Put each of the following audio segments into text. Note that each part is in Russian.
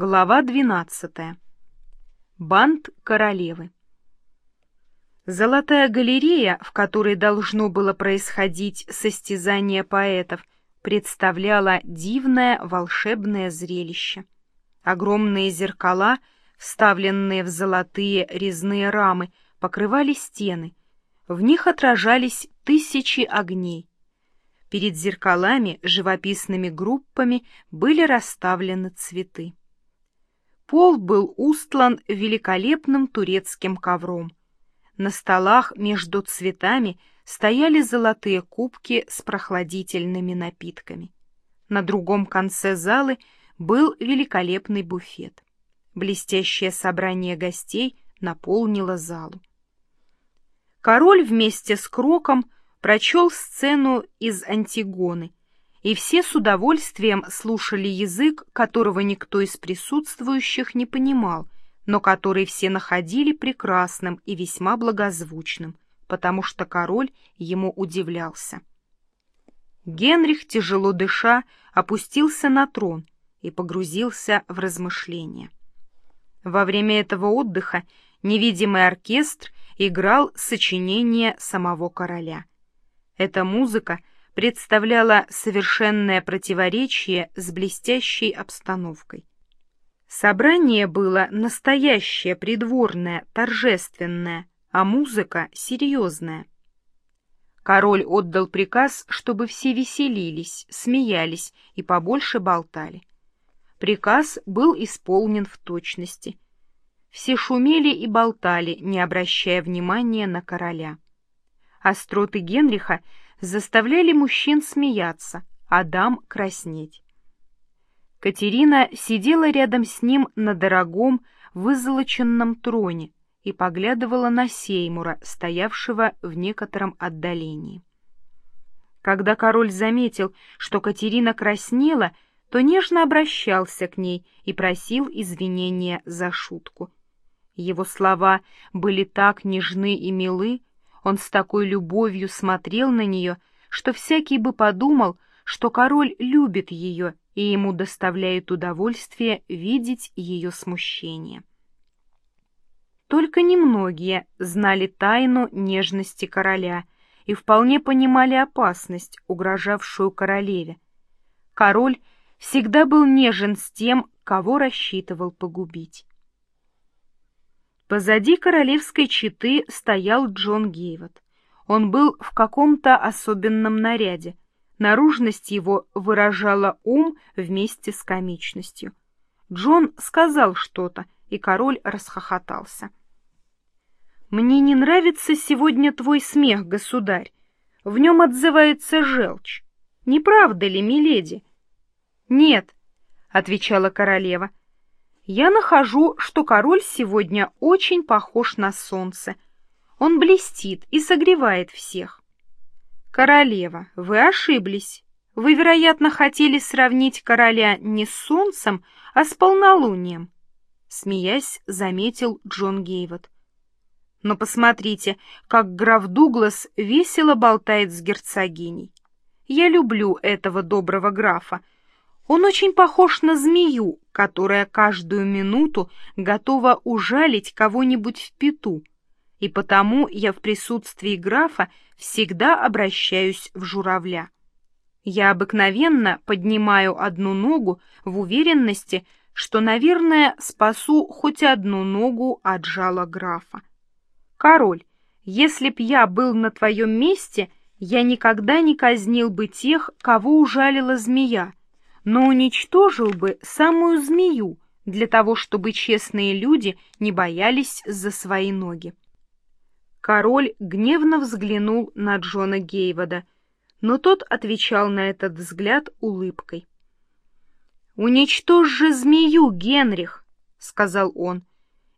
Глава 12. Бант королевы. Золотая галерея, в которой должно было происходить состязание поэтов, представляла дивное волшебное зрелище. Огромные зеркала, вставленные в золотые резные рамы, покрывали стены. В них отражались тысячи огней. Перед зеркалами живописными группами были расставлены цветы. Пол был устлан великолепным турецким ковром. На столах между цветами стояли золотые кубки с прохладительными напитками. На другом конце залы был великолепный буфет. Блестящее собрание гостей наполнило залу. Король вместе с Кроком прочел сцену из Антигоны, и все с удовольствием слушали язык, которого никто из присутствующих не понимал, но который все находили прекрасным и весьма благозвучным, потому что король ему удивлялся. Генрих, тяжело дыша, опустился на трон и погрузился в размышления. Во время этого отдыха невидимый оркестр играл сочинение самого короля. Эта музыка — представляла совершенное противоречие с блестящей обстановкой. Собрание было настоящее, придворное, торжественное, а музыка — серьезная. Король отдал приказ, чтобы все веселились, смеялись и побольше болтали. Приказ был исполнен в точности. Все шумели и болтали, не обращая внимания на короля. Остроты Генриха заставляли мужчин смеяться, а дам краснеть. Катерина сидела рядом с ним на дорогом, вызолоченном троне и поглядывала на Сеймура, стоявшего в некотором отдалении. Когда король заметил, что Катерина краснела, то нежно обращался к ней и просил извинения за шутку. Его слова были так нежны и милы, он с такой любовью смотрел на нее, что всякий бы подумал, что король любит ее и ему доставляет удовольствие видеть ее смущение. Только немногие знали тайну нежности короля и вполне понимали опасность, угрожавшую королеве. Король всегда был нежен с тем, кого рассчитывал погубить. Позади королевской четы стоял Джон Гейвот. Он был в каком-то особенном наряде. Наружность его выражала ум вместе с комичностью. Джон сказал что-то, и король расхохотался. «Мне не нравится сегодня твой смех, государь. В нем отзывается желчь. Не правда ли, миледи?» «Нет», — отвечала королева, я нахожу, что король сегодня очень похож на солнце. Он блестит и согревает всех. Королева, вы ошиблись. Вы, вероятно, хотели сравнить короля не с солнцем, а с полнолунием. Смеясь, заметил Джон Гейвот. Но посмотрите, как граф Дуглас весело болтает с герцогиней. Я люблю этого доброго графа, он очень похож на змею, которая каждую минуту готова ужалить кого-нибудь в пету, и потому я в присутствии графа всегда обращаюсь в журавля. Я обыкновенно поднимаю одну ногу в уверенности, что, наверное, спасу хоть одну ногу от жала графа. Король, если б я был на твоем месте, я никогда не казнил бы тех, кого ужалила змея, но уничтожил бы самую змею для того, чтобы честные люди не боялись за свои ноги. Король гневно взглянул на Джона Гейвода, но тот отвечал на этот взгляд улыбкой. «Уничтожь же змею, Генрих!» — сказал он.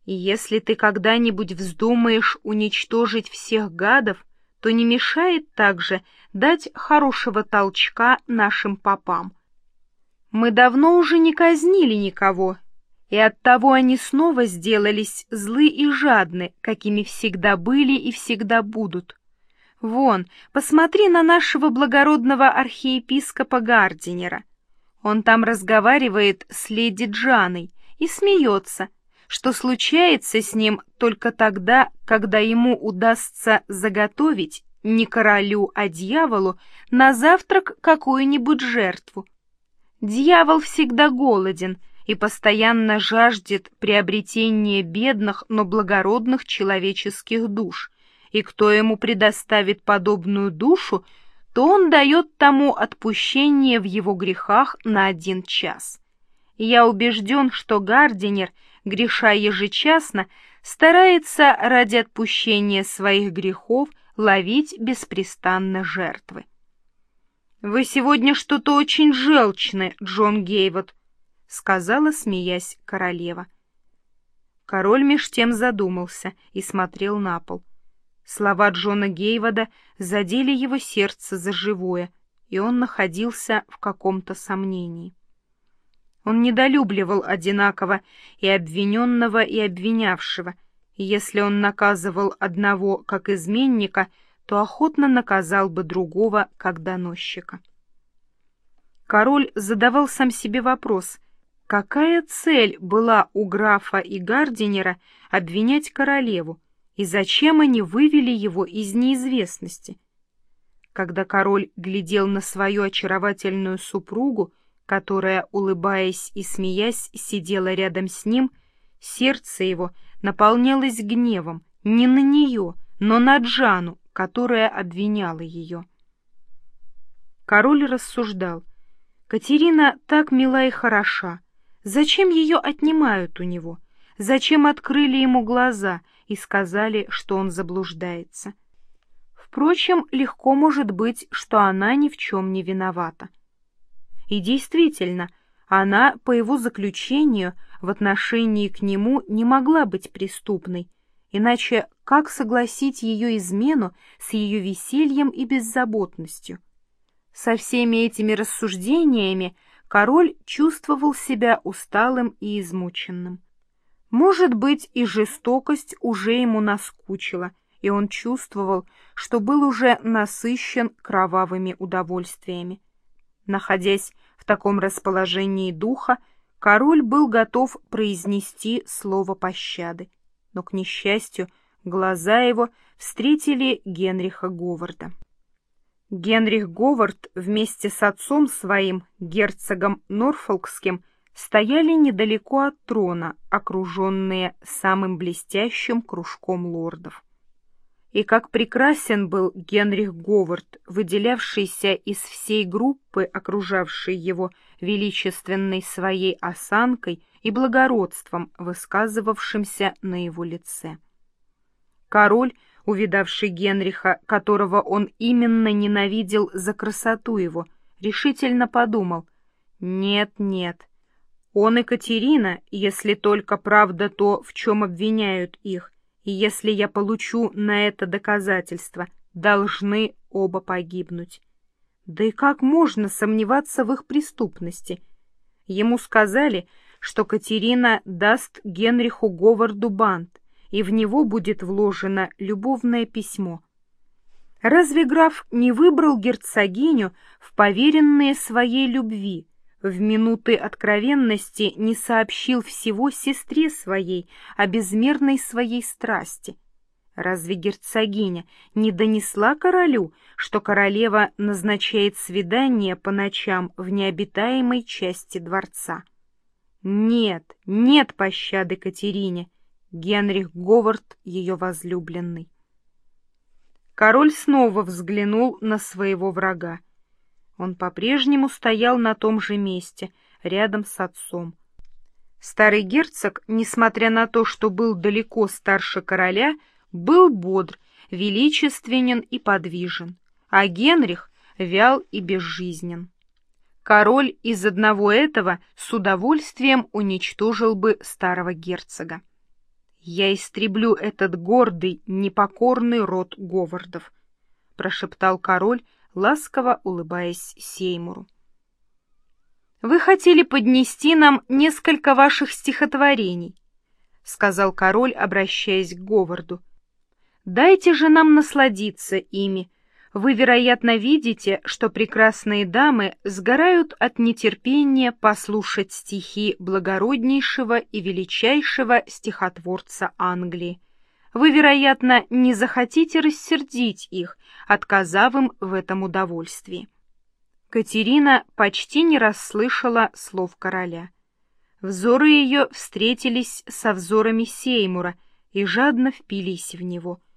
«И если ты когда-нибудь вздумаешь уничтожить всех гадов, то не мешает также дать хорошего толчка нашим попам, мы давно уже не казнили никого, и оттого они снова сделались злы и жадны, какими всегда были и всегда будут. Вон, посмотри на нашего благородного архиепископа Гардинера. Он там разговаривает с леди Джаной и смеется, что случается с ним только тогда, когда ему удастся заготовить не королю, а дьяволу на завтрак какую-нибудь жертву. Дьявол всегда голоден и постоянно жаждет приобретения бедных, но благородных человеческих душ, и кто ему предоставит подобную душу, то он дает тому отпущение в его грехах на один час. Я убежден, что Гардинер, греша ежечасно, старается ради отпущения своих грехов ловить беспрестанно жертвы. «Вы сегодня что-то очень желчны, Джон Гейвот», — сказала, смеясь, королева. Король меж тем задумался и смотрел на пол. Слова Джона Гейвода задели его сердце за живое, и он находился в каком-то сомнении. Он недолюбливал одинаково и обвиненного, и обвинявшего, если он наказывал одного как изменника, то охотно наказал бы другого как доносчика. Король задавал сам себе вопрос, какая цель была у графа и Гардинера обвинять королеву, и зачем они вывели его из неизвестности? Когда король глядел на свою очаровательную супругу, которая, улыбаясь и смеясь, сидела рядом с ним, сердце его наполнялось гневом не на нее, но на Джану, которая обвиняла ее. Король рассуждал. Катерина так мила и хороша. Зачем ее отнимают у него? Зачем открыли ему глаза и сказали, что он заблуждается? Впрочем, легко может быть, что она ни в чем не виновата. И действительно, она, по его заключению, в отношении к нему не могла быть преступной, иначе как согласить ее измену с ее весельем и беззаботностью? Со всеми этими рассуждениями король чувствовал себя усталым и измученным. Может быть, и жестокость уже ему наскучила, и он чувствовал, что был уже насыщен кровавыми удовольствиями. Находясь в таком расположении духа, король был готов произнести слово пощады, но, к несчастью, глаза его встретили Генриха Говарда. Генрих Говард вместе с отцом своим, герцогом Норфолкским, стояли недалеко от трона, окруженные самым блестящим кружком лордов. И как прекрасен был Генрих Говард, выделявшийся из всей группы, окружавшей его величественной своей осанкой и благородством, высказывавшимся на его лице. Король, увидавший Генриха, которого он именно ненавидел за красоту его, решительно подумал «Нет, нет, он и Катерина, если только правда то, в чем обвиняют их, и если я получу на это доказательство, должны оба погибнуть. Да и как можно сомневаться в их преступности? Ему сказали, что Катерина даст Генриху Говарду бант, и в него будет вложено любовное письмо. Разве граф не выбрал герцогиню в поверенные своей любви, в минуты откровенности не сообщил всего сестре своей о безмерной своей страсти. Разве герцогиня не донесла королю, что королева назначает свидание по ночам в необитаемой части дворца? Нет, нет пощады Катерине, Генрих Говард ее возлюбленный. Король снова взглянул на своего врага. Он по-прежнему стоял на том же месте, рядом с отцом. Старый герцог, несмотря на то, что был далеко старше короля, был бодр, величественен и подвижен, а Генрих вял и безжизнен. Король из одного этого с удовольствием уничтожил бы старого герцога. «Я истреблю этот гордый, непокорный род Говардов», — прошептал король, ласково улыбаясь Сеймуру. «Вы хотели поднести нам несколько ваших стихотворений», — сказал король, обращаясь к Говарду. «Дайте же нам насладиться ими. Вы, вероятно, видите, что прекрасные дамы сгорают от нетерпения послушать стихи благороднейшего и величайшего стихотворца Англии. Вы, вероятно, не захотите рассердить их, отказав им в этом удовольствии. Катерина почти не расслышала слов короля. Взоры ее встретились со взорами Сеймура и жадно впились в него —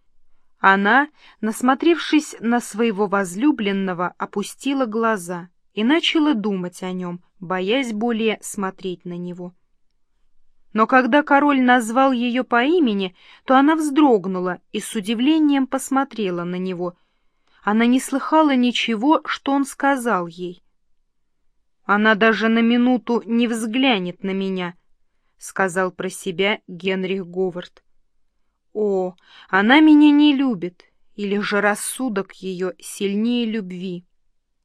она, насмотревшись на своего возлюбленного, опустила глаза и начала думать о нем, боясь более смотреть на него. Но когда король назвал ее по имени, то она вздрогнула и с удивлением посмотрела на него. Она не слыхала ничего, что он сказал ей. «Она даже на минуту не взглянет на меня», — сказал про себя Генрих Говард. О, она меня не любит, или же рассудок ее сильнее любви.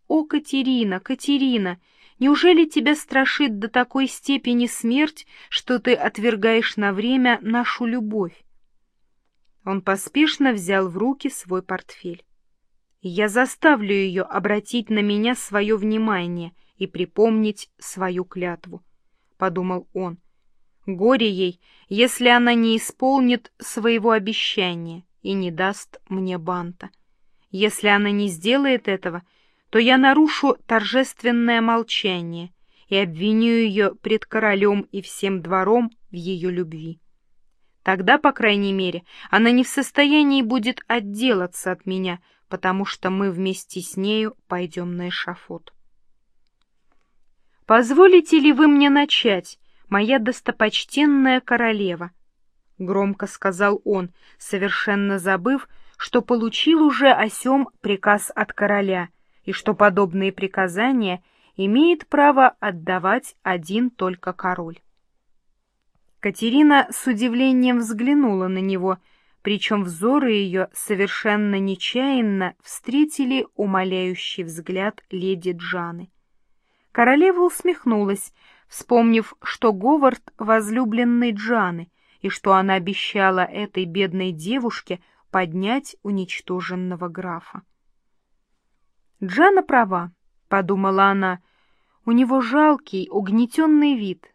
О, Катерина, Катерина, неужели тебя страшит до такой степени смерть, что ты отвергаешь на время нашу любовь? Он поспешно взял в руки свой портфель. Я заставлю ее обратить на меня свое внимание и припомнить свою клятву, — подумал он. Горе ей, если она не исполнит своего обещания и не даст мне банта. Если она не сделает этого, то я нарушу торжественное молчание и обвиню ее пред королем и всем двором в ее любви. Тогда, по крайней мере, она не в состоянии будет отделаться от меня, потому что мы вместе с нею пойдем на эшафот. «Позволите ли вы мне начать?» моя достопочтенная королева, — громко сказал он, совершенно забыв, что получил уже о сём приказ от короля и что подобные приказания имеет право отдавать один только король. Катерина с удивлением взглянула на него, причем взоры ее совершенно нечаянно встретили умоляющий взгляд леди Джаны. Королева усмехнулась, вспомнив, что Говард — возлюбленный Джаны, и что она обещала этой бедной девушке поднять уничтоженного графа. «Джана права», — подумала она, — «у него жалкий, угнетенный вид.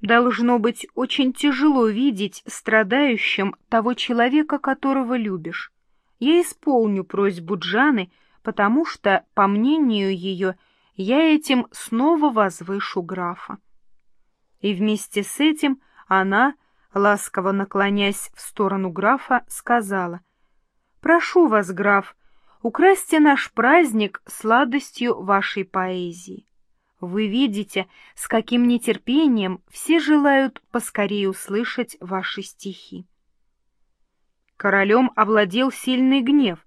Должно быть очень тяжело видеть страдающим того человека, которого любишь. Я исполню просьбу Джаны, потому что, по мнению ее, я этим снова возвышу графа. И вместе с этим она, ласково наклонясь в сторону графа, сказала, «Прошу вас, граф, украсьте наш праздник сладостью вашей поэзии. Вы видите, с каким нетерпением все желают поскорее услышать ваши стихи». Королем овладел сильный гнев,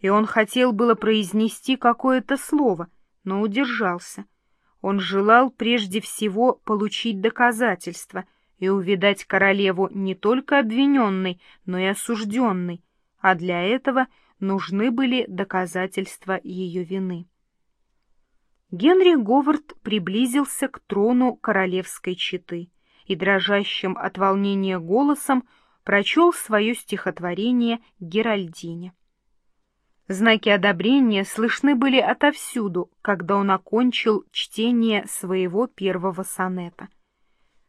и он хотел было произнести какое-то слово, но удержался — он желал прежде всего получить доказательства и увидать королеву не только обвиненной, но и осужденной, а для этого нужны были доказательства ее вины. Генри Говард приблизился к трону королевской четы и дрожащим от волнения голосом прочел свое стихотворение Геральдине. Знаки одобрения слышны были отовсюду, когда он окончил чтение своего первого сонета.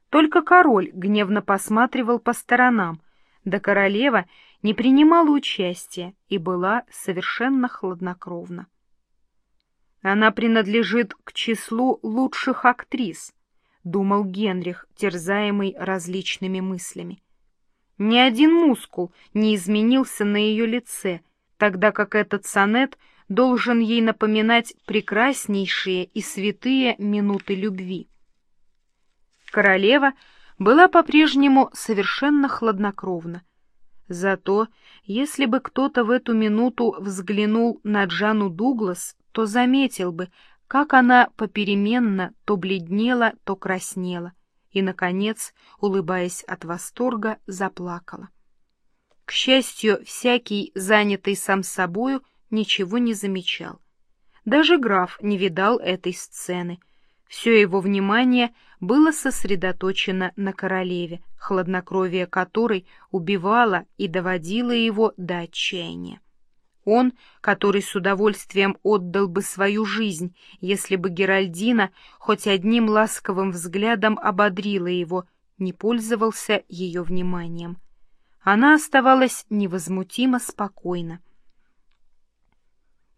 Только король гневно посматривал по сторонам, да королева не принимала участия и была совершенно хладнокровна. Она принадлежит к числу лучших актрис, думал Генрих, терзаемый различными мыслями. Ни один мускул не изменился на ее лице — тогда как этот сонет должен ей напоминать прекраснейшие и святые минуты любви. Королева была по-прежнему совершенно хладнокровна. Зато, если бы кто-то в эту минуту взглянул на Джану Дуглас, то заметил бы, как она попеременно то бледнела, то краснела, и, наконец, улыбаясь от восторга, заплакала. К счастью, всякий, занятый сам собою, ничего не замечал. Даже граф не видал этой сцены. Все его внимание было сосредоточено на королеве, хладнокровие которой убивало и доводило его до отчаяния. Он, который с удовольствием отдал бы свою жизнь, если бы Геральдина хоть одним ласковым взглядом ободрила его, не пользовался ее вниманием. Она оставалась невозмутимо спокойна.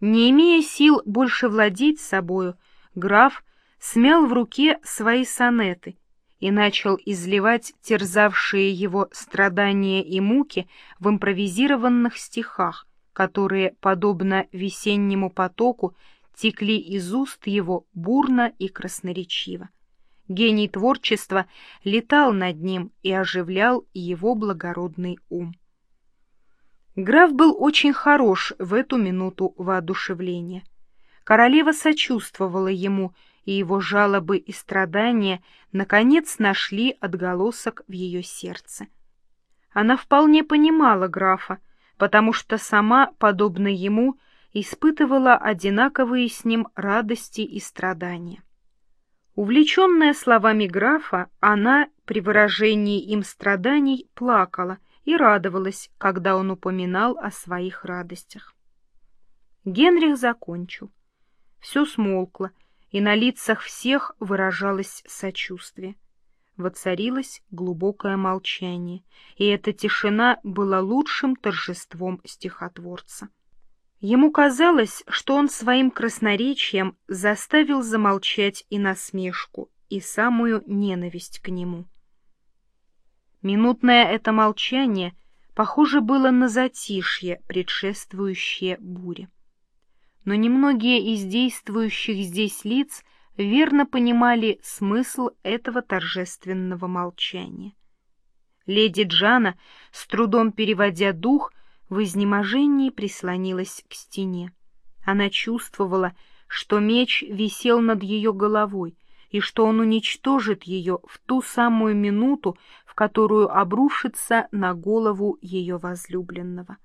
Не имея сил больше владеть собою, граф смял в руке свои сонеты и начал изливать терзавшие его страдания и муки в импровизированных стихах, которые, подобно весеннему потоку, текли из уст его бурно и красноречиво. Гений творчества летал над ним и оживлял его благородный ум. Граф был очень хорош в эту минуту воодушевления. Королева сочувствовала ему, и его жалобы и страдания наконец нашли отголосок в ее сердце. Она вполне понимала графа, потому что сама, подобно ему, испытывала одинаковые с ним радости и страдания. Увлеченная словами графа, она при выражении им страданий плакала и радовалась, когда он упоминал о своих радостях. Генрих закончил. Все смолкло, и на лицах всех выражалось сочувствие воцарилось глубокое молчание, и эта тишина была лучшим торжеством стихотворца. Ему казалось, что он своим красноречием заставил замолчать и насмешку, и самую ненависть к нему. Минутное это молчание похоже было на затишье, предшествующее буре. Но немногие из действующих здесь лиц верно понимали смысл этого торжественного молчания. Леди Джана, с трудом переводя дух, в изнеможении прислонилась к стене. Она чувствовала, что меч висел над ее головой, и что он уничтожит ее в ту самую минуту, в которую обрушится на голову ее возлюбленного.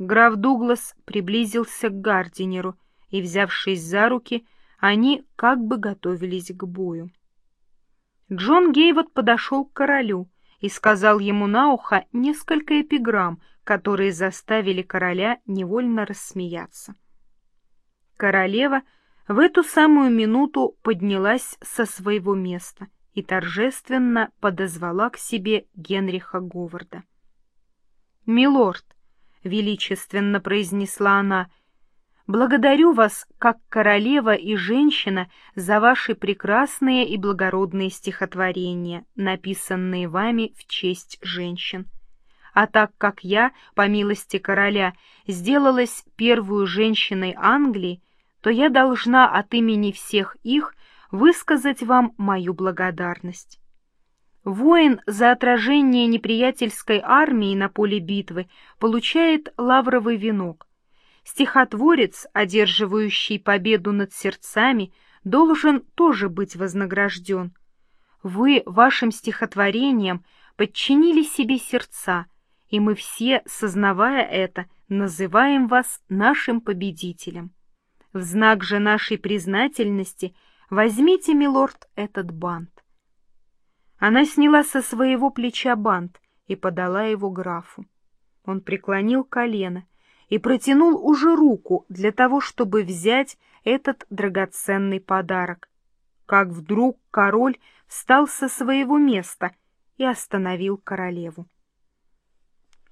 Граф Дуглас приблизился к Гардинеру и, взявшись за руки, они как бы готовились к бою. Джон Гейвот подошел к королю и сказал ему на ухо несколько эпиграмм, которые заставили короля невольно рассмеяться. Королева в эту самую минуту поднялась со своего места и торжественно подозвала к себе Генриха Говарда. «Милорд», — величественно произнесла она, — Благодарю вас, как королева и женщина, за ваши прекрасные и благородные стихотворения, написанные вами в честь женщин. А так как я, по милости короля, сделалась первую женщиной Англии, то я должна от имени всех их высказать вам мою благодарность. Воин за отражение неприятельской армии на поле битвы получает лавровый венок, Стихотворец, одерживающий победу над сердцами, должен тоже быть вознагражден. Вы вашим стихотворением подчинили себе сердца, и мы все, сознавая это, называем вас нашим победителем. В знак же нашей признательности возьмите, милорд, этот бант. Она сняла со своего плеча бант и подала его графу. Он преклонил колено и протянул уже руку для того, чтобы взять этот драгоценный подарок. Как вдруг король встал со своего места и остановил королеву.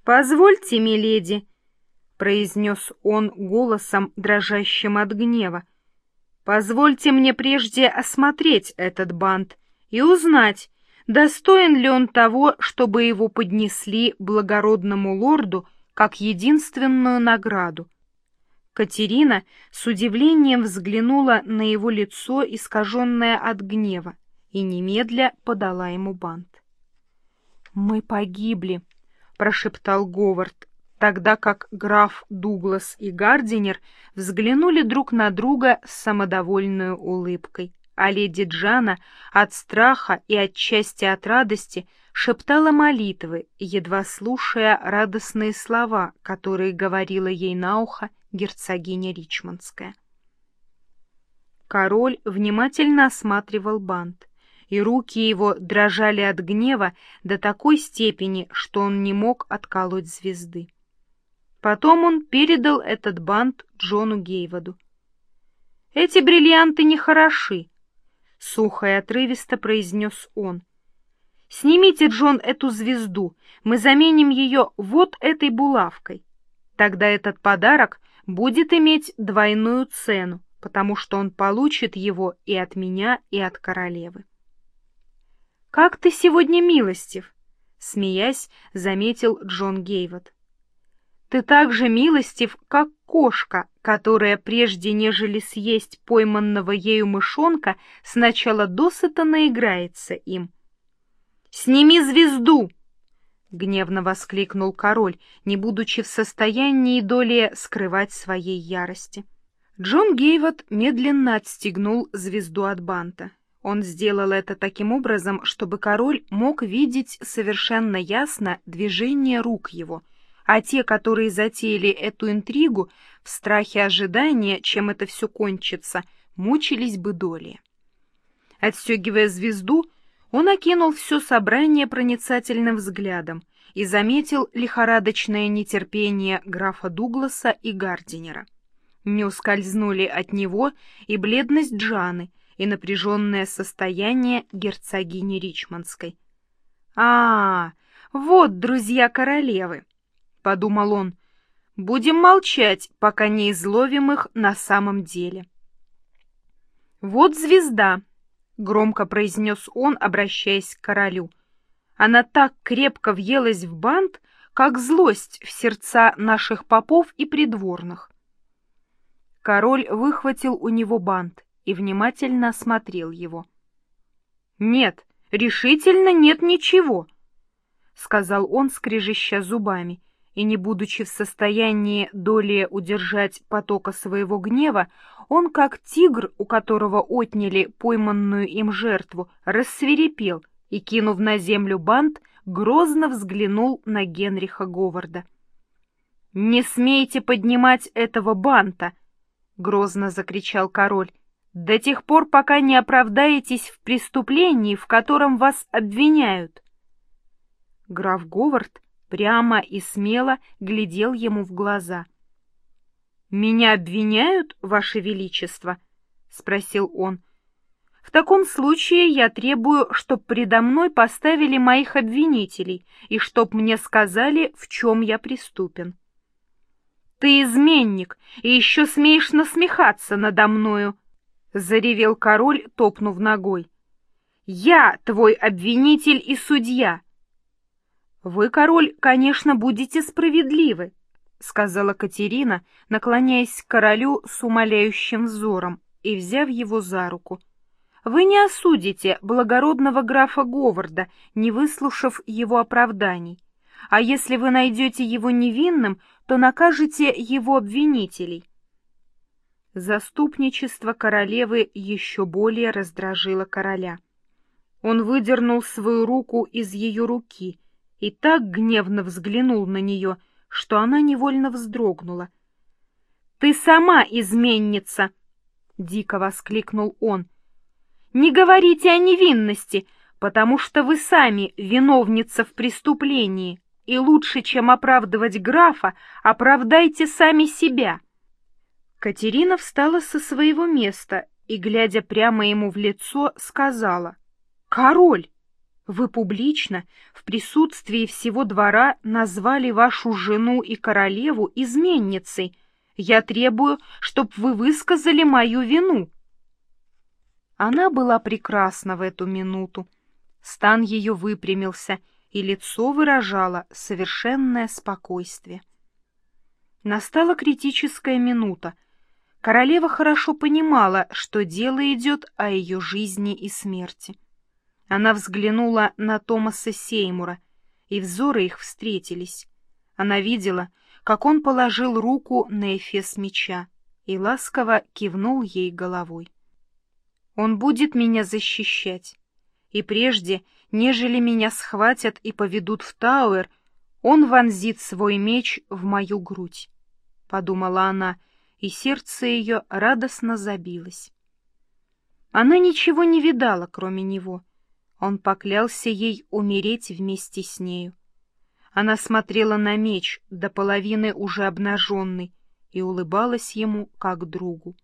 «Позвольте, миледи», — произнес он голосом, дрожащим от гнева, — «позвольте мне прежде осмотреть этот бант и узнать, достоин ли он того, чтобы его поднесли благородному лорду, — как единственную награду. Катерина с удивлением взглянула на его лицо, искаженное от гнева, и немедля подала ему бант. «Мы погибли», — прошептал Говард, тогда как граф Дуглас и Гардинер взглянули друг на друга с самодовольной улыбкой, а леди Джана от страха и отчасти от радости шептала молитвы, едва слушая радостные слова, которые говорила ей на ухо герцогиня Ричмондская. Король внимательно осматривал бант, и руки его дрожали от гнева до такой степени, что он не мог отколоть звезды. Потом он передал этот бант Джону Гейводу. «Эти бриллианты нехороши», — сухо и отрывисто произнес он. «Снимите, Джон, эту звезду, мы заменим ее вот этой булавкой. Тогда этот подарок будет иметь двойную цену, потому что он получит его и от меня, и от королевы». «Как ты сегодня милостив!» — смеясь, заметил Джон Гейвот. «Ты так же милостив, как кошка, которая, прежде нежели съесть пойманного ею мышонка, сначала досыта наиграется им». «Сними звезду!» — гневно воскликнул король, не будучи в состоянии доли скрывать своей ярости. Джон Гейвот медленно отстегнул звезду от банта. Он сделал это таким образом, чтобы король мог видеть совершенно ясно движение рук его, а те, которые затеяли эту интригу, в страхе ожидания, чем это все кончится, мучились бы доли. Отстегивая звезду, он окинул все собрание проницательным взглядом и заметил лихорадочное нетерпение графа Дугласа и Гардинера. Не ускользнули от него и бледность Джаны, и напряженное состояние герцогини Ричмондской. «А, вот друзья королевы!» — подумал он. «Будем молчать, пока не изловим их на самом деле». «Вот звезда!» — громко произнес он, обращаясь к королю. «Она так крепко въелась в бант, как злость в сердца наших попов и придворных». Король выхватил у него бант и внимательно осмотрел его. «Нет, решительно нет ничего», — сказал он, скрежеща зубами, и, не будучи в состоянии долее удержать потока своего гнева, он, как тигр, у которого отняли пойманную им жертву, рассверепел и, кинув на землю бант, грозно взглянул на Генриха Говарда. «Не смейте поднимать этого банта!» — грозно закричал король до тех пор, пока не оправдаетесь в преступлении, в котором вас обвиняют. Граф Говард прямо и смело глядел ему в глаза. — Меня обвиняют, Ваше Величество? — спросил он. — В таком случае я требую, чтоб предо мной поставили моих обвинителей и чтоб мне сказали, в чем я преступен. — Ты изменник и еще смеешь насмехаться надо мною, — заревел король, топнув ногой. «Я твой обвинитель и судья!» «Вы, король, конечно, будете справедливы», — сказала Катерина, наклоняясь к королю с умоляющим взором и взяв его за руку. «Вы не осудите благородного графа Говарда, не выслушав его оправданий. А если вы найдете его невинным, то накажете его обвинителей. Заступничество королевы еще более раздражило короля. Он выдернул свою руку из ее руки и так гневно взглянул на нее, что она невольно вздрогнула. «Ты сама изменница!» — дико воскликнул он. «Не говорите о невинности, потому что вы сами виновница в преступлении, и лучше, чем оправдывать графа, оправдайте сами себя». Катерина встала со своего места и, глядя прямо ему в лицо, сказала, «Король, вы публично, в присутствии всего двора, назвали вашу жену и королеву изменницей. Я требую, чтоб вы высказали мою вину». Она была прекрасна в эту минуту. Стан ее выпрямился, и лицо выражало совершенное спокойствие. Настала критическая минута — Королева хорошо понимала, что дело идет о ее жизни и смерти. Она взглянула на Томаса Сеймура, и взоры их встретились. Она видела, как он положил руку на эфес меча и ласково кивнул ей головой. «Он будет меня защищать, и прежде, нежели меня схватят и поведут в Тауэр, он вонзит свой меч в мою грудь», — подумала она, — и сердце ее радостно забилось. Она ничего не видала, кроме него. Он поклялся ей умереть вместе с нею. Она смотрела на меч, до половины уже обнаженный, и улыбалась ему как другу.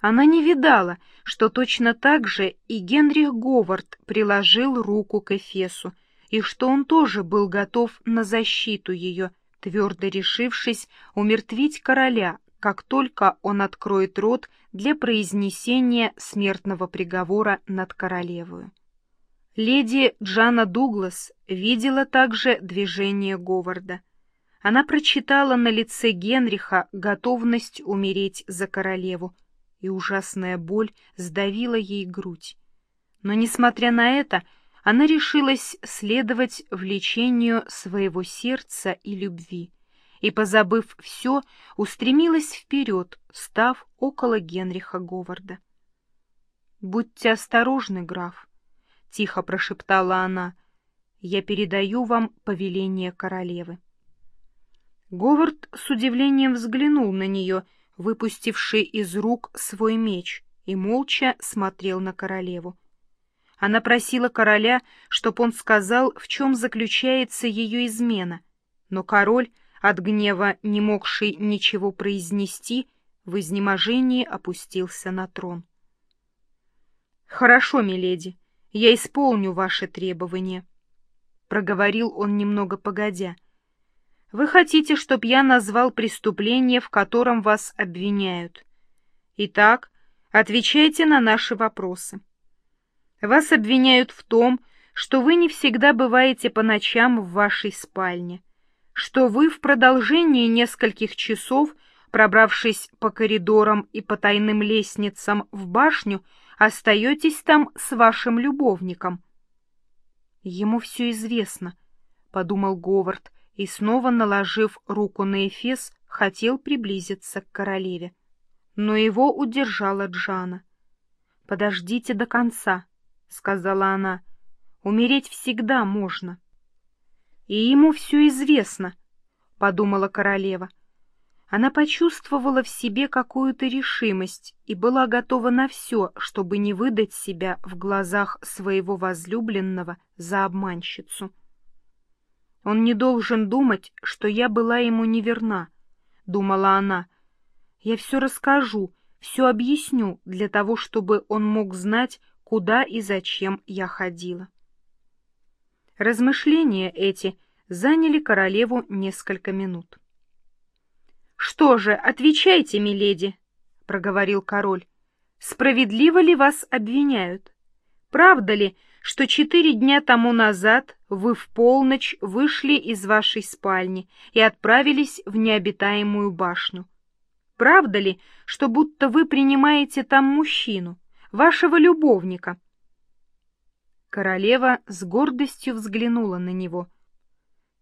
Она не видала, что точно так же и Генрих Говард приложил руку к Эфесу, и что он тоже был готов на защиту ее, твердо решившись умертвить короля, как только он откроет рот для произнесения смертного приговора над королевою. Леди Джана Дуглас видела также движение Говарда. Она прочитала на лице Генриха готовность умереть за королеву, и ужасная боль сдавила ей грудь. Но, несмотря на это, она решилась следовать влечению своего сердца и любви, и, позабыв все, устремилась вперед, став около Генриха Говарда. «Будьте осторожны, граф», тихо прошептала она. Я передаю вам повеление королевы. Говард с удивлением взглянул на нее, выпустивший из рук свой меч, и молча смотрел на королеву. Она просила короля, чтоб он сказал, в чем заключается ее измена, но король, от гнева не могший ничего произнести, в изнеможении опустился на трон. — Хорошо, миледи, я исполню ваши требования, — проговорил он немного погодя. — Вы хотите, чтоб я назвал преступление, в котором вас обвиняют. Итак, отвечайте на наши вопросы. Вас обвиняют в том, что вы не всегда бываете по ночам в вашей спальне, что вы в продолжении нескольких часов, пробравшись по коридорам и по тайным лестницам в башню, остаетесь там с вашим любовником. Ему все известно, — подумал Говард, и снова, наложив руку на Эфес, хотел приблизиться к королеве. Но его удержала Джана. — Подождите до конца, — сказала она. — Умереть всегда можно. — И ему все известно, — подумала королева. — она почувствовала в себе какую-то решимость и была готова на все, чтобы не выдать себя в глазах своего возлюбленного за обманщицу. «Он не должен думать, что я была ему неверна», — думала она. «Я все расскажу, все объясню для того, чтобы он мог знать, куда и зачем я ходила». Размышления эти заняли королеву несколько минут. «Что же, отвечайте, миледи», — проговорил король. «Справедливо ли вас обвиняют? Правда ли, что четыре дня тому назад вы в полночь вышли из вашей спальни и отправились в необитаемую башню? Правда ли, что будто вы принимаете там мужчину, вашего любовника?» Королева с гордостью взглянула на него.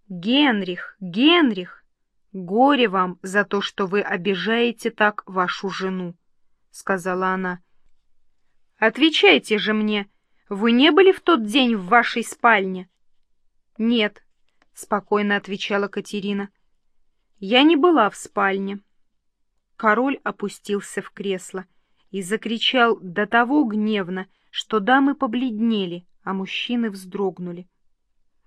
«Генрих, Генрих!» «Горе вам за то, что вы обижаете так вашу жену», — сказала она. «Отвечайте же мне, вы не были в тот день в вашей спальне?» «Нет», — спокойно отвечала Катерина. «Я не была в спальне». Король опустился в кресло и закричал до того гневно, что дамы побледнели, а мужчины вздрогнули.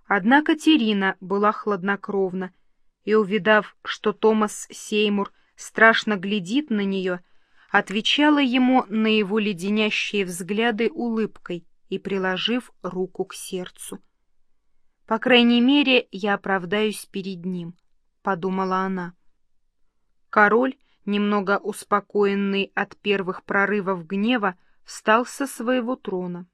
Одна Катерина была хладнокровна, — и, увидав, что Томас Сеймур страшно глядит на нее, отвечала ему на его леденящие взгляды улыбкой и приложив руку к сердцу. «По крайней мере, я оправдаюсь перед ним», — подумала она. Король, немного успокоенный от первых прорывов гнева, встал со своего трона.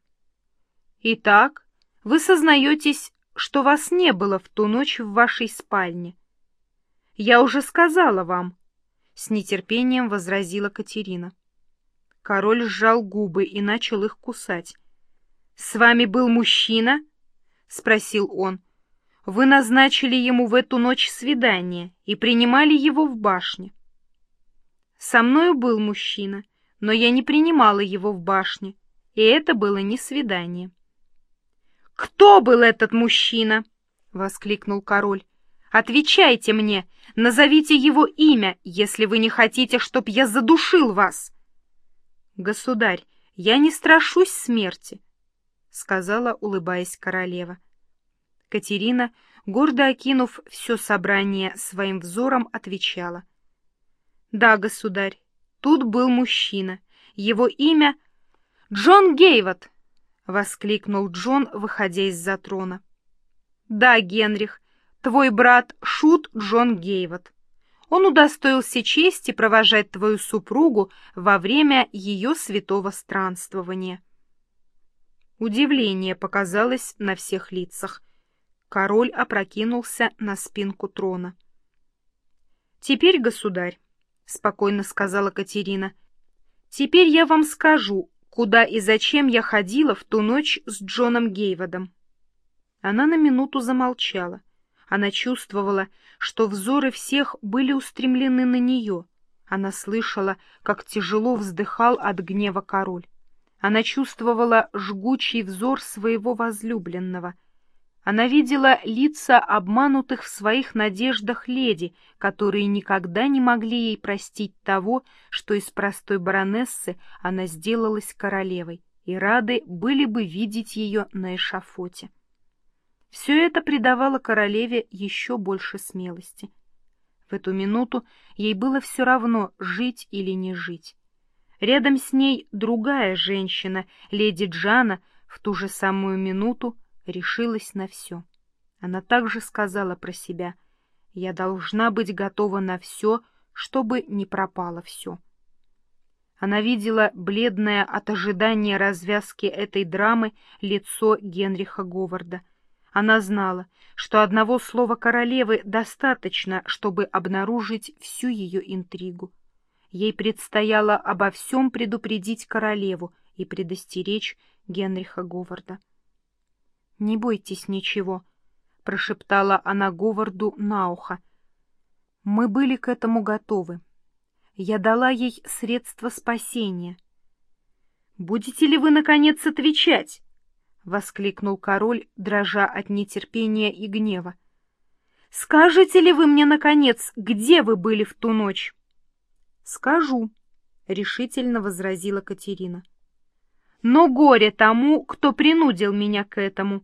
«Итак, вы сознаетесь, что вас не было в ту ночь в вашей спальне, я уже сказала вам, — с нетерпением возразила Катерина. Король сжал губы и начал их кусать. — С вами был мужчина? — спросил он. — Вы назначили ему в эту ночь свидание и принимали его в башне. — Со мною был мужчина, но я не принимала его в башне, и это было не свидание. — Кто был этот мужчина? — воскликнул король. Отвечайте мне, назовите его имя, если вы не хотите, чтоб я задушил вас. Государь, я не страшусь смерти, — сказала, улыбаясь королева. Катерина, гордо окинув все собрание своим взором, отвечала. «Да, государь, тут был мужчина. Его имя — Джон Гейвот!» — воскликнул Джон, выходя из-за трона. «Да, Генрих, твой брат Шут Джон Гейвот. Он удостоился чести провожать твою супругу во время ее святого странствования». Удивление показалось на всех лицах. Король опрокинулся на спинку трона. «Теперь, государь», — спокойно сказала Катерина, — «теперь я вам скажу, куда и зачем я ходила в ту ночь с Джоном Гейводом». Она на минуту замолчала. Она чувствовала, что взоры всех были устремлены на нее. Она слышала, как тяжело вздыхал от гнева король. Она чувствовала жгучий взор своего возлюбленного. Она видела лица обманутых в своих надеждах леди, которые никогда не могли ей простить того, что из простой баронессы она сделалась королевой, и рады были бы видеть ее на эшафоте. Все это придавало королеве еще больше смелости. В эту минуту ей было все равно, жить или не жить. Рядом с ней другая женщина, леди Джана, в ту же самую минуту решилась на все. Она также сказала про себя, «Я должна быть готова на все, чтобы не пропало все». Она видела бледное от ожидания развязки этой драмы лицо Генриха Говарда. Она знала, что одного слова королевы достаточно, чтобы обнаружить всю ее интригу. Ей предстояло обо всем предупредить королеву и предостеречь Генриха Говарда. «Не бойтесь ничего», — прошептала она Говарду на ухо. «Мы были к этому готовы. Я дала ей средства спасения». «Будете ли вы, наконец, отвечать?» — воскликнул король, дрожа от нетерпения и гнева. «Скажете ли вы мне, наконец, где вы были в ту ночь?» «Скажу», — решительно возразила Катерина. «Но горе тому, кто принудил меня к этому.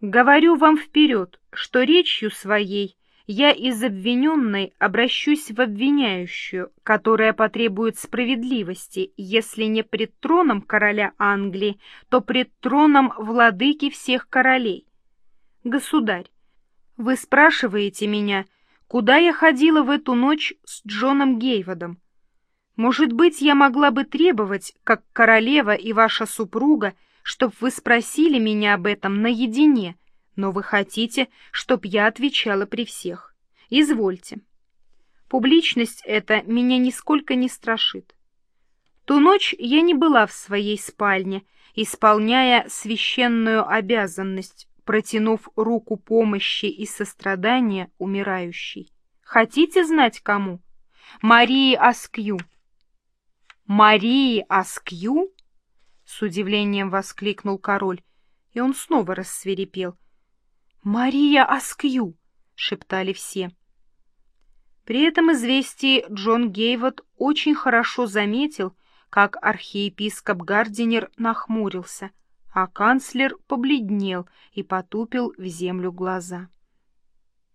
Говорю вам вперед, что речью своей я из обвиненной обращусь в обвиняющую, которая потребует справедливости, если не пред троном короля Англии, то пред троном владыки всех королей. Государь, вы спрашиваете меня, куда я ходила в эту ночь с Джоном Гейводом? Может быть, я могла бы требовать, как королева и ваша супруга, чтоб вы спросили меня об этом наедине, но вы хотите, чтоб я отвечала при всех. Извольте. Публичность эта меня нисколько не страшит. Ту ночь я не была в своей спальне, исполняя священную обязанность, протянув руку помощи и сострадания умирающей. Хотите знать кому? Марии Аскью. «Марии Аскью?» — с удивлением воскликнул король, и он снова рассверепел. «Мария Аскью!» — шептали все. При этом известии Джон Гейвот очень хорошо заметил, как архиепископ Гардинер нахмурился, а канцлер побледнел и потупил в землю глаза.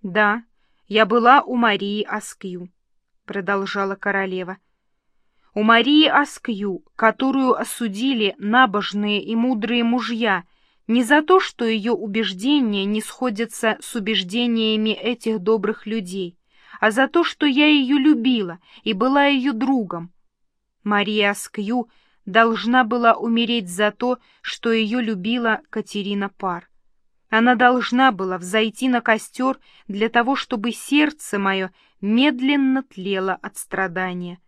«Да, я была у Марии Аскью», — продолжала королева, — у Марии Аскью, которую осудили набожные и мудрые мужья, не за то, что ее убеждения не сходятся с убеждениями этих добрых людей, а за то, что я ее любила и была ее другом. Мария Аскью должна была умереть за то, что ее любила Катерина Пар. Она должна была взойти на костер для того, чтобы сердце мое медленно тлело от страдания.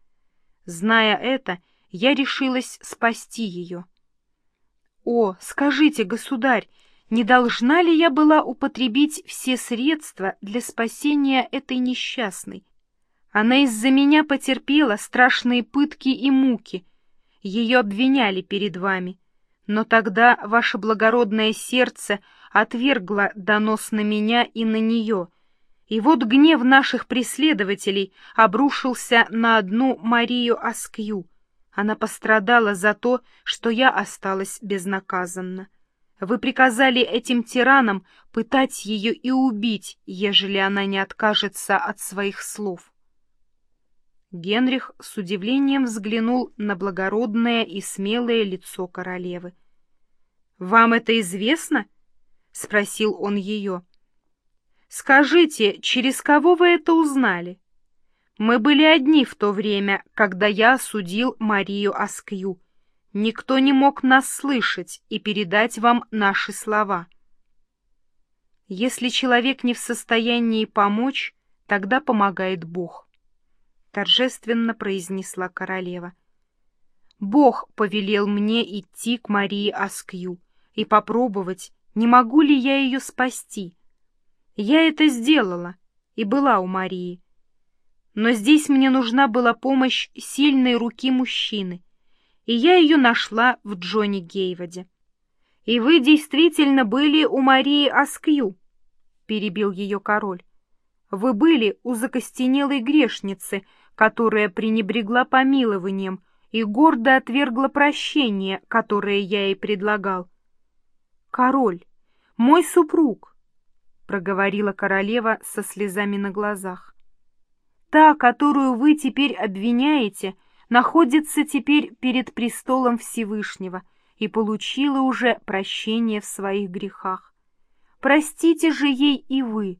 Зная это, я решилась спасти ее. О, скажите, государь, не должна ли я была употребить все средства для спасения этой несчастной? Она из-за меня потерпела страшные пытки и муки. Ее обвиняли перед вами. Но тогда ваше благородное сердце отвергло донос на меня и на нее — и вот гнев наших преследователей обрушился на одну Марию Аскью. Она пострадала за то, что я осталась безнаказанна. Вы приказали этим тиранам пытать ее и убить, ежели она не откажется от своих слов. Генрих с удивлением взглянул на благородное и смелое лицо королевы. — Вам это известно? — спросил он ее. — Скажите, через кого вы это узнали? Мы были одни в то время, когда я судил Марию Аскью. Никто не мог нас слышать и передать вам наши слова. Если человек не в состоянии помочь, тогда помогает Бог, — торжественно произнесла королева. Бог повелел мне идти к Марии Аскью и попробовать, не могу ли я ее спасти. Я это сделала и была у Марии. Но здесь мне нужна была помощь сильной руки мужчины, и я ее нашла в Джонни Гейводе. — И вы действительно были у Марии Аскью? — перебил ее король. — Вы были у закостенелой грешницы, которая пренебрегла помилованием и гордо отвергла прощение, которое я ей предлагал. — Король, мой супруг, — проговорила королева со слезами на глазах. — Та, которую вы теперь обвиняете, — находится теперь перед престолом Всевышнего и получила уже прощение в своих грехах. Простите же ей и вы,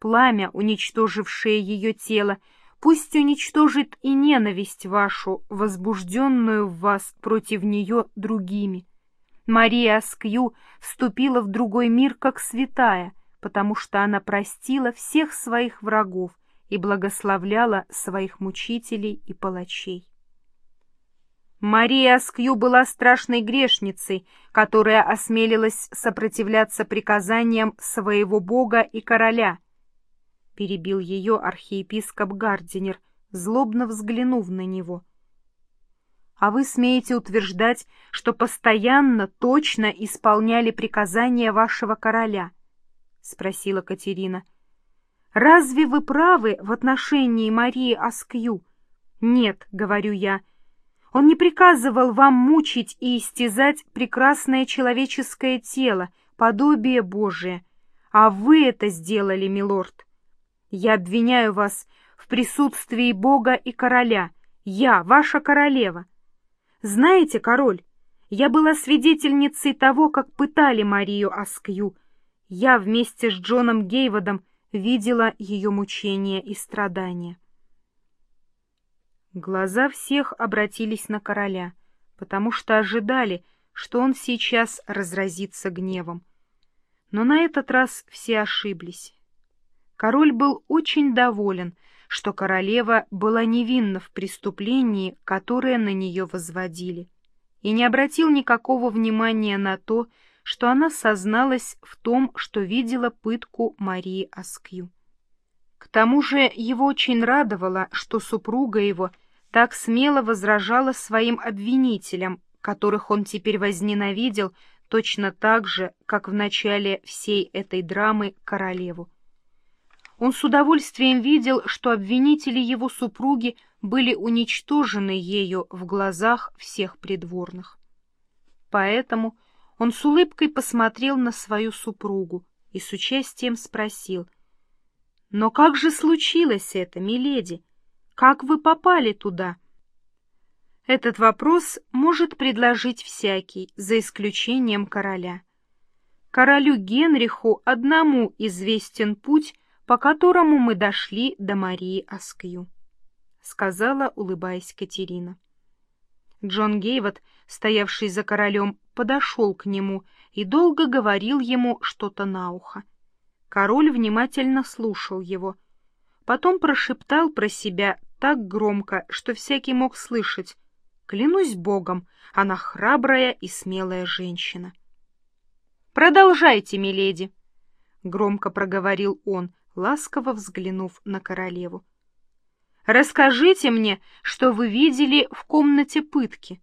пламя, уничтожившее ее тело, пусть уничтожит и ненависть вашу, возбужденную в вас против нее другими. Мария Аскью вступила в другой мир как святая, потому что она простила всех своих врагов и благословляла своих мучителей и палачей. Мария Аскью была страшной грешницей, которая осмелилась сопротивляться приказаниям своего бога и короля. Перебил ее архиепископ Гардинер, злобно взглянув на него. А вы смеете утверждать, что постоянно, точно исполняли приказания вашего короля? — спросила Катерина. — Разве вы правы в отношении Марии Аскью? — Нет, — говорю я, — он не приказывал вам мучить и истязать прекрасное человеческое тело, подобие Божие, а вы это сделали, милорд. Я обвиняю вас в присутствии Бога и короля. Я, ваша королева. Знаете, король, я была свидетельницей того, как пытали Марию Аскью. Я вместе с Джоном Гейводом видела ее мучения и страдания. Глаза всех обратились на короля, потому что ожидали, что он сейчас разразится гневом. Но на этот раз все ошиблись. Король был очень доволен, что королева была невинна в преступлении, которое на нее возводили, и не обратил никакого внимания на то, что она созналась в том, что видела пытку Марии Аскью. К тому же его очень радовало, что супруга его — так смело возражала своим обвинителям, которых он теперь возненавидел точно так же, как в начале всей этой драмы королеву. Он с удовольствием видел, что обвинители его супруги были уничтожены ею в глазах всех придворных. Поэтому он с улыбкой посмотрел на свою супругу и с участием спросил, «Но как же случилось это, миледи?» Как вы попали туда? Этот вопрос может предложить всякий, за исключением короля. Королю Генриху одному известен путь, по которому мы дошли до Марии Аскью, — сказала, улыбаясь Катерина. Джон Гейвот, стоявший за королем, подошел к нему и долго говорил ему что-то на ухо. Король внимательно слушал его — Потом прошептал про себя так громко, что всякий мог слышать. Клянусь Богом, она храбрая и смелая женщина. «Продолжайте, миледи!» — громко проговорил он, ласково взглянув на королеву. «Расскажите мне, что вы видели в комнате пытки».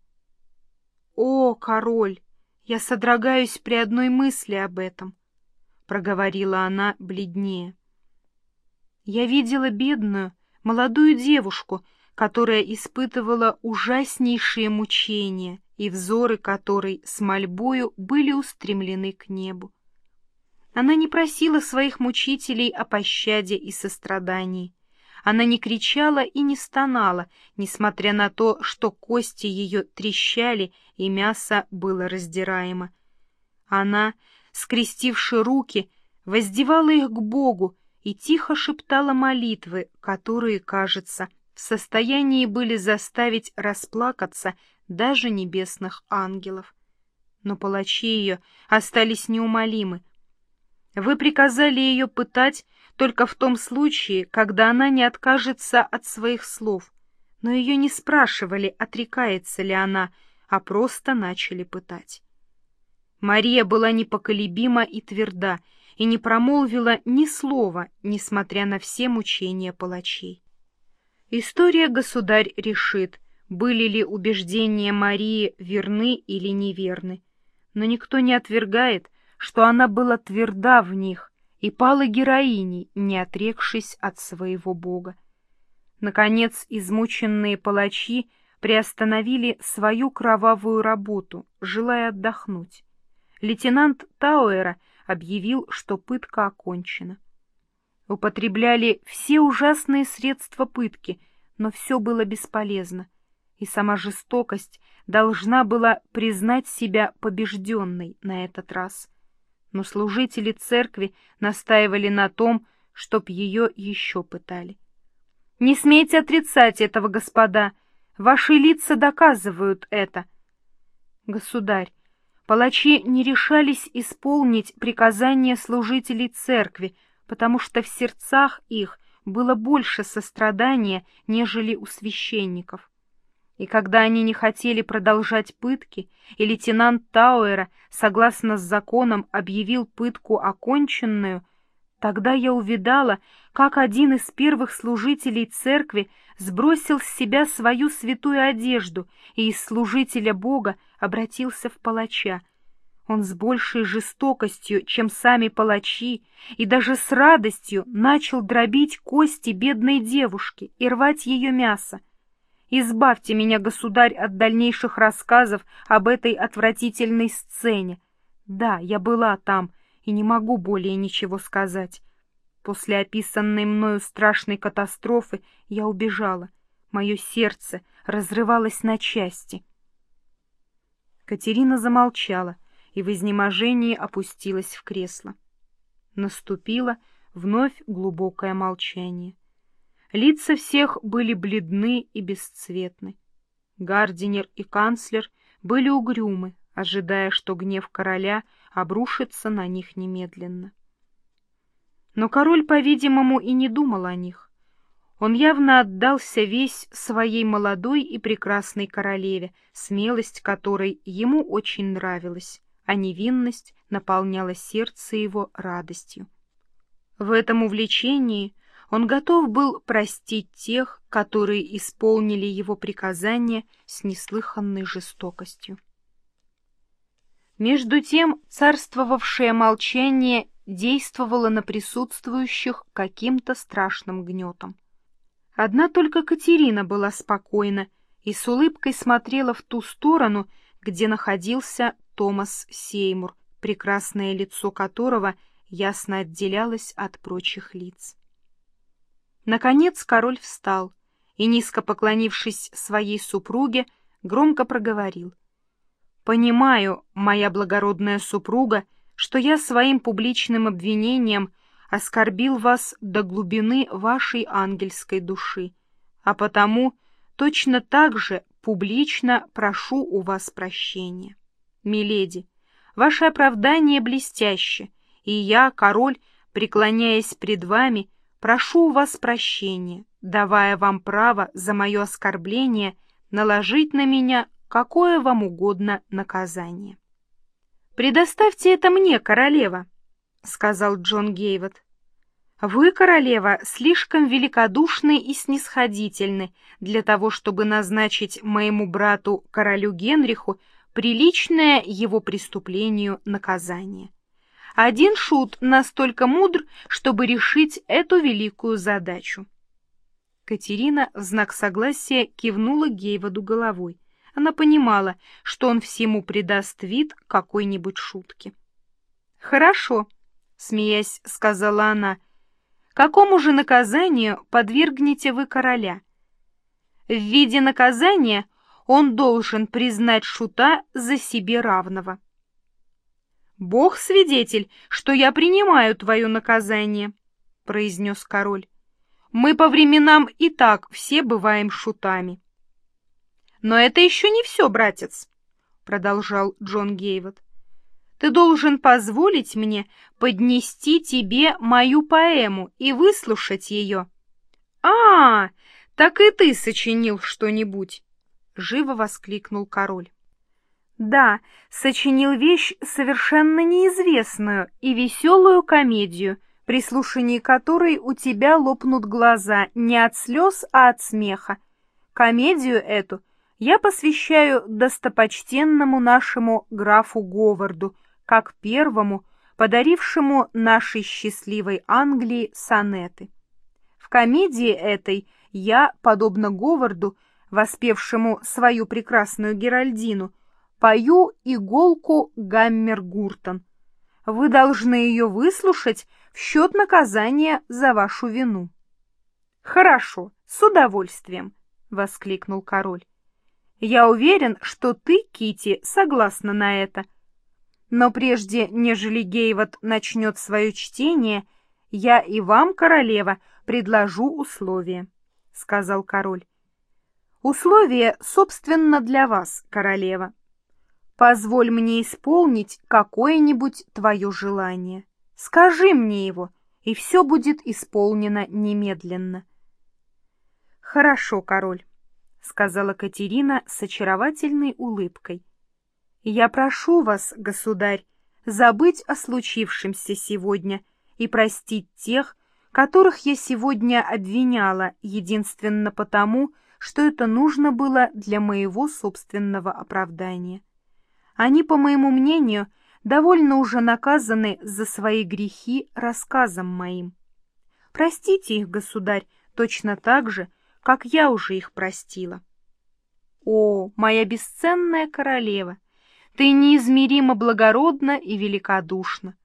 «О, король, я содрогаюсь при одной мысли об этом», — проговорила она бледнее. Я видела бедную, молодую девушку, которая испытывала ужаснейшие мучения и взоры которой с мольбою были устремлены к небу. Она не просила своих мучителей о пощаде и сострадании. Она не кричала и не стонала, несмотря на то, что кости ее трещали и мясо было раздираемо. Она, скрестивши руки, воздевала их к Богу и тихо шептала молитвы, которые, кажется, в состоянии были заставить расплакаться даже небесных ангелов. Но палачи ее остались неумолимы. Вы приказали ее пытать только в том случае, когда она не откажется от своих слов, но ее не спрашивали, отрекается ли она, а просто начали пытать. Мария была непоколебима и тверда, и не промолвила ни слова, несмотря на все мучения палачей. История государь решит, были ли убеждения Марии верны или неверны, но никто не отвергает, что она была тверда в них и пала героиней, не отрекшись от своего бога. Наконец, измученные палачи приостановили свою кровавую работу, желая отдохнуть. Лейтенант Тауэра объявил, что пытка окончена. Употребляли все ужасные средства пытки, но все было бесполезно, и сама жестокость должна была признать себя побежденной на этот раз. Но служители церкви настаивали на том, чтоб ее еще пытали. «Не смейте отрицать этого, господа! Ваши лица доказывают это!» «Государь, Палачи не решались исполнить приказания служителей церкви, потому что в сердцах их было больше сострадания, нежели у священников. И когда они не хотели продолжать пытки, и лейтенант Тауэра, согласно с законом, объявил пытку оконченную, тогда я увидала, как один из первых служителей церкви сбросил с себя свою святую одежду и из служителя Бога обратился в палача. Он с большей жестокостью, чем сами палачи, и даже с радостью начал дробить кости бедной девушки и рвать ее мясо. Избавьте меня, государь, от дальнейших рассказов об этой отвратительной сцене. Да, я была там и не могу более ничего сказать. После описанной мною страшной катастрофы я убежала. Мое сердце разрывалось на части. Катерина замолчала и в изнеможении опустилась в кресло. Наступило вновь глубокое молчание. Лица всех были бледны и бесцветны. Гардинер и канцлер были угрюмы, ожидая, что гнев короля обрушится на них немедленно. Но король, по-видимому, и не думал о них. Он явно отдался весь своей молодой и прекрасной королеве, смелость которой ему очень нравилась, а невинность наполняла сердце его радостью. В этом увлечении он готов был простить тех, которые исполнили его приказания с неслыханной жестокостью. Между тем царствовавшее молчание действовало на присутствующих каким-то страшным гнетом. Одна только Катерина была спокойна и с улыбкой смотрела в ту сторону, где находился Томас Сеймур, прекрасное лицо которого ясно отделялось от прочих лиц. Наконец король встал и, низко поклонившись своей супруге, громко проговорил. «Понимаю, моя благородная супруга, что я своим публичным обвинением оскорбил вас до глубины вашей ангельской души, а потому точно так же публично прошу у вас прощения. Миледи, ваше оправдание блестяще, и я, король, преклоняясь пред вами, прошу у вас прощения, давая вам право за мое оскорбление наложить на меня какое вам угодно наказание. «Предоставьте это мне, королева», — сказал Джон Гейвот. «Вы, королева, слишком великодушны и снисходительны для того, чтобы назначить моему брату, королю Генриху, приличное его преступлению наказание. Один шут настолько мудр, чтобы решить эту великую задачу». Катерина в знак согласия кивнула Гейводу головой, Она понимала, что он всему придаст вид какой-нибудь шутки. «Хорошо», — смеясь, сказала она, — «какому же наказанию подвергнете вы короля?» «В виде наказания он должен признать шута за себе равного». «Бог свидетель, что я принимаю твое наказание», — произнес король. «Мы по временам и так все бываем шутами». «Но это еще не все, братец», — продолжал Джон Гейвот. «Ты должен позволить мне поднести тебе мою поэму и выслушать ее». «А, так и ты сочинил что-нибудь!» — живо воскликнул король. «Да, сочинил вещь совершенно неизвестную и веселую комедию, при слушании которой у тебя лопнут глаза не от слез, а от смеха. Комедию эту — я посвящаю достопочтенному нашему графу Говарду, как первому, подарившему нашей счастливой Англии сонеты. В комедии этой я, подобно Говарду, воспевшему свою прекрасную Геральдину, пою иголку Гаммер-Гуртон. Вы должны ее выслушать в счет наказания за вашу вину. — Хорошо, с удовольствием, — воскликнул король. Я уверен, что ты, Кити, согласна на это. Но прежде, нежели Гейвот начнет свое чтение, я и вам, королева, предложу условие, — сказал король. Условие, собственно, для вас, королева. Позволь мне исполнить какое-нибудь твое желание. Скажи мне его, и все будет исполнено немедленно. Хорошо, король. — сказала Катерина с очаровательной улыбкой. «Я прошу вас, государь, забыть о случившемся сегодня и простить тех, которых я сегодня обвиняла единственно потому, что это нужно было для моего собственного оправдания. Они, по моему мнению, довольно уже наказаны за свои грехи рассказом моим. Простите их, государь, точно так же, как я уже их простила. О, моя бесценная королева, ты неизмеримо благородна и великодушна,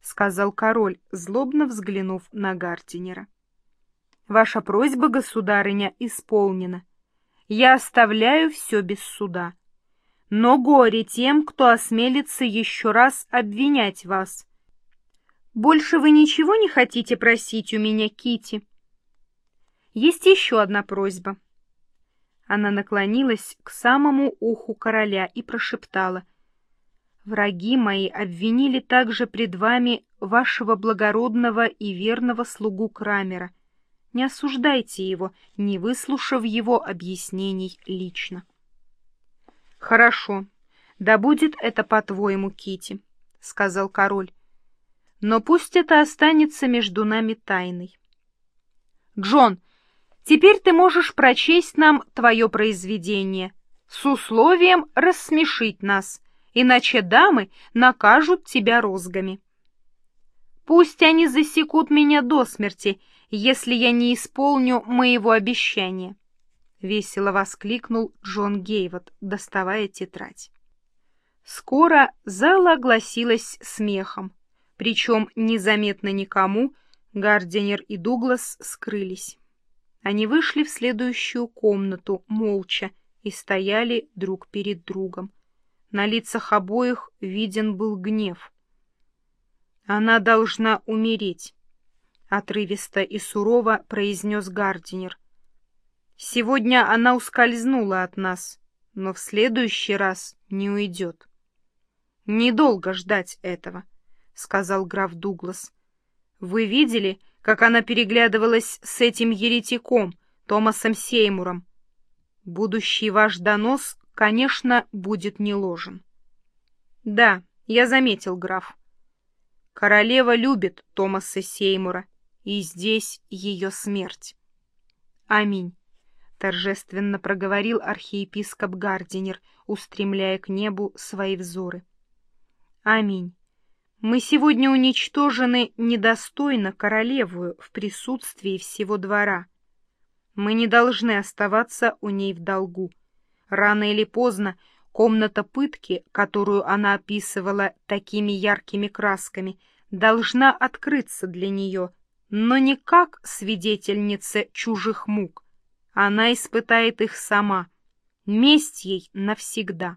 сказал король, злобно взглянув на Гартинера. Ваша просьба, государыня, исполнена. Я оставляю все без суда. Но горе тем, кто осмелится еще раз обвинять вас. Больше вы ничего не хотите просить у меня, Кити? Есть еще одна просьба. Она наклонилась к самому уху короля и прошептала. «Враги мои обвинили также пред вами вашего благородного и верного слугу Крамера. Не осуждайте его, не выслушав его объяснений лично». «Хорошо, да будет это по-твоему, Кити, сказал король. «Но пусть это останется между нами тайной». «Джон, Теперь ты можешь прочесть нам твое произведение с условием рассмешить нас, иначе дамы накажут тебя розгами. Пусть они засекут меня до смерти, если я не исполню моего обещания, — весело воскликнул Джон Гейвот, доставая тетрадь. Скоро зала огласилась смехом, причем незаметно никому Гардинер и Дуглас скрылись. Они вышли в следующую комнату молча и стояли друг перед другом. На лицах обоих виден был гнев. «Она должна умереть», — отрывисто и сурово произнес Гардинер. «Сегодня она ускользнула от нас, но в следующий раз не уйдет». «Недолго ждать этого», — сказал граф Дуглас. «Вы видели, — как она переглядывалась с этим еретиком, Томасом Сеймуром. Будущий ваш донос, конечно, будет не ложен. Да, я заметил, граф. Королева любит Томаса Сеймура, и здесь ее смерть. Аминь. Торжественно проговорил архиепископ Гардинер, устремляя к небу свои взоры. Аминь. Мы сегодня уничтожены недостойно королевую в присутствии всего двора. Мы не должны оставаться у ней в долгу. Рано или поздно комната пытки, которую она описывала такими яркими красками, должна открыться для нее, но не как свидетельница чужих мук. Она испытает их сама. Месть ей навсегда.